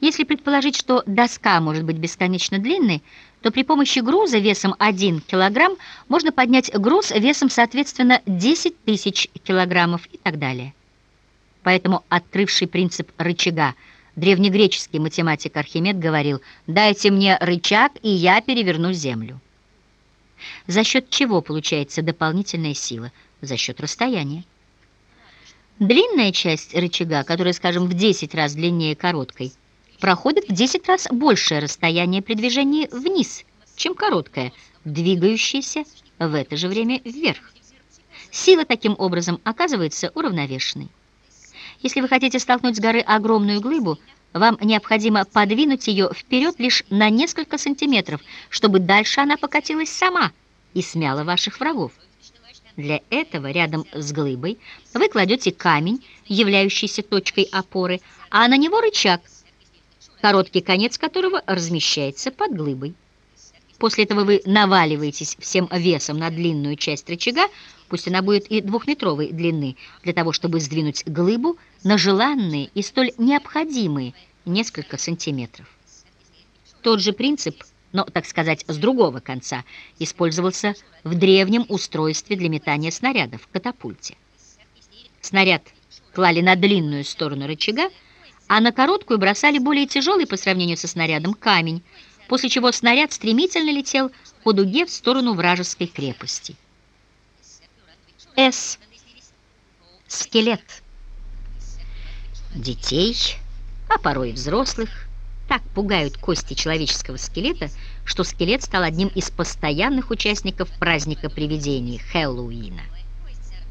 Если предположить, что доска может быть бесконечно длинной, то при помощи груза весом 1 кг можно поднять груз весом, соответственно, 10 тысяч килограммов и так далее. Поэтому открывший принцип рычага древнегреческий математик Архимед говорил «дайте мне рычаг, и я переверну землю». За счет чего получается дополнительная сила? За счет расстояния. Длинная часть рычага, которая, скажем, в 10 раз длиннее короткой, проходит в 10 раз большее расстояние при движении вниз, чем короткая, двигающаяся в это же время вверх. Сила таким образом оказывается уравновешенной. Если вы хотите столкнуть с горы огромную глыбу, вам необходимо подвинуть ее вперед лишь на несколько сантиметров, чтобы дальше она покатилась сама и смяла ваших врагов. Для этого рядом с глыбой вы кладете камень, являющийся точкой опоры, а на него рычаг, короткий конец которого размещается под глыбой. После этого вы наваливаетесь всем весом на длинную часть рычага, пусть она будет и двухметровой длины, для того, чтобы сдвинуть глыбу на желанные и столь необходимые несколько сантиметров. Тот же принцип, но, так сказать, с другого конца, использовался в древнем устройстве для метания снарядов – катапульте. Снаряд клали на длинную сторону рычага, а на короткую бросали более тяжелый по сравнению со снарядом камень, после чего снаряд стремительно летел по дуге в сторону вражеской крепости. С. Скелет. Детей, а порой взрослых, так пугают кости человеческого скелета, что скелет стал одним из постоянных участников праздника привидений Хэллоуина.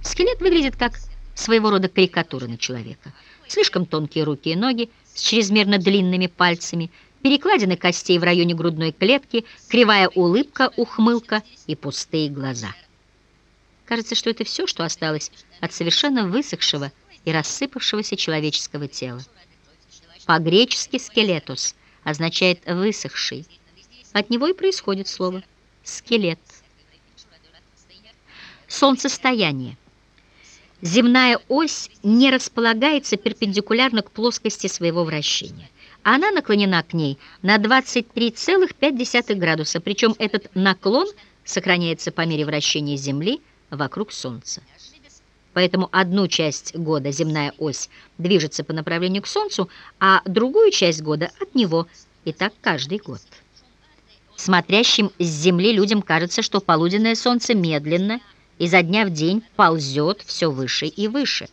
Скелет выглядит как своего рода карикатура на человека. Слишком тонкие руки и ноги с чрезмерно длинными пальцами, перекладины костей в районе грудной клетки, кривая улыбка, ухмылка и пустые глаза. Кажется, что это все, что осталось от совершенно высохшего и рассыпавшегося человеческого тела. По-гречески «скелетус» означает «высохший». От него и происходит слово «скелет». Солнцестояние. Земная ось не располагается перпендикулярно к плоскости своего вращения. Она наклонена к ней на 23,5 градуса, причем этот наклон сохраняется по мере вращения Земли вокруг Солнца. Поэтому одну часть года земная ось движется по направлению к Солнцу, а другую часть года от него, и так каждый год. Смотрящим с Земли людям кажется, что полуденное Солнце медленно, изо дня в день ползет все выше и выше.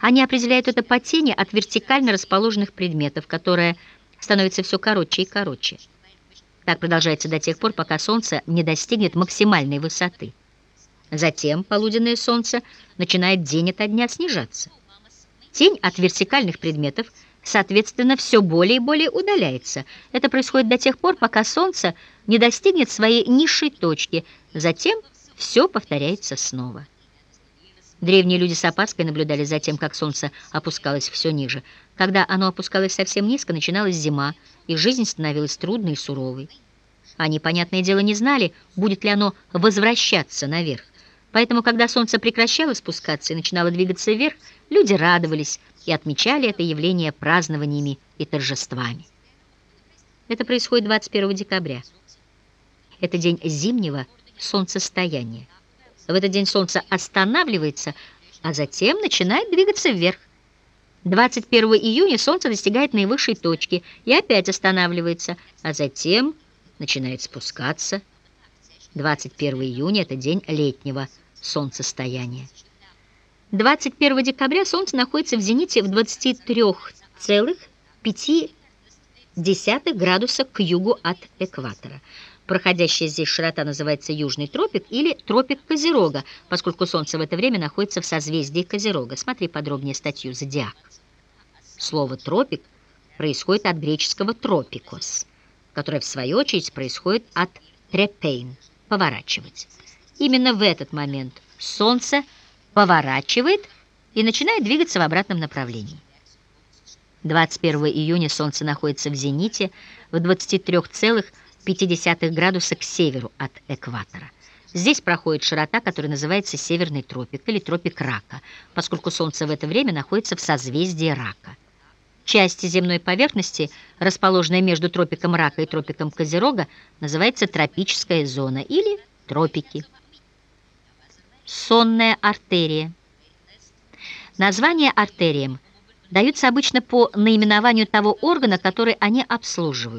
Они определяют это по от вертикально расположенных предметов, которая становится все короче и короче. Так продолжается до тех пор, пока Солнце не достигнет максимальной высоты. Затем полуденное солнце начинает день ото дня снижаться. Тень от вертикальных предметов, соответственно, все более и более удаляется. Это происходит до тех пор, пока солнце не достигнет своей низшей точки. Затем все повторяется снова. Древние люди с опаской наблюдали за тем, как солнце опускалось все ниже. Когда оно опускалось совсем низко, начиналась зима, и жизнь становилась трудной и суровой. Они, понятное дело, не знали, будет ли оно возвращаться наверх. Поэтому, когда солнце прекращало спускаться и начинало двигаться вверх, люди радовались и отмечали это явление празднованиями и торжествами. Это происходит 21 декабря. Это день зимнего солнцестояния. В этот день солнце останавливается, а затем начинает двигаться вверх. 21 июня солнце достигает наивысшей точки и опять останавливается, а затем начинает спускаться 21 июня – это день летнего солнцестояния. 21 декабря Солнце находится в зените в 23,5 градуса к югу от экватора. Проходящая здесь широта называется Южный тропик или тропик Козерога, поскольку Солнце в это время находится в созвездии Козерога. Смотри подробнее статью «Зодиак». Слово «тропик» происходит от греческого «тропикос», которое, в свою очередь, происходит от «трепейн» поворачивать. Именно в этот момент Солнце поворачивает и начинает двигаться в обратном направлении. 21 июня Солнце находится в зените в 23,5 градуса к северу от экватора. Здесь проходит широта, которая называется Северный тропик или тропик Рака, поскольку Солнце в это время находится в созвездии Рака. части земной поверхности, расположенной между тропиком Рака и тропиком Козерога, называется тропическая зона или тропики. Сонная артерия. Название артериям даются обычно по наименованию того органа, который они обслуживают.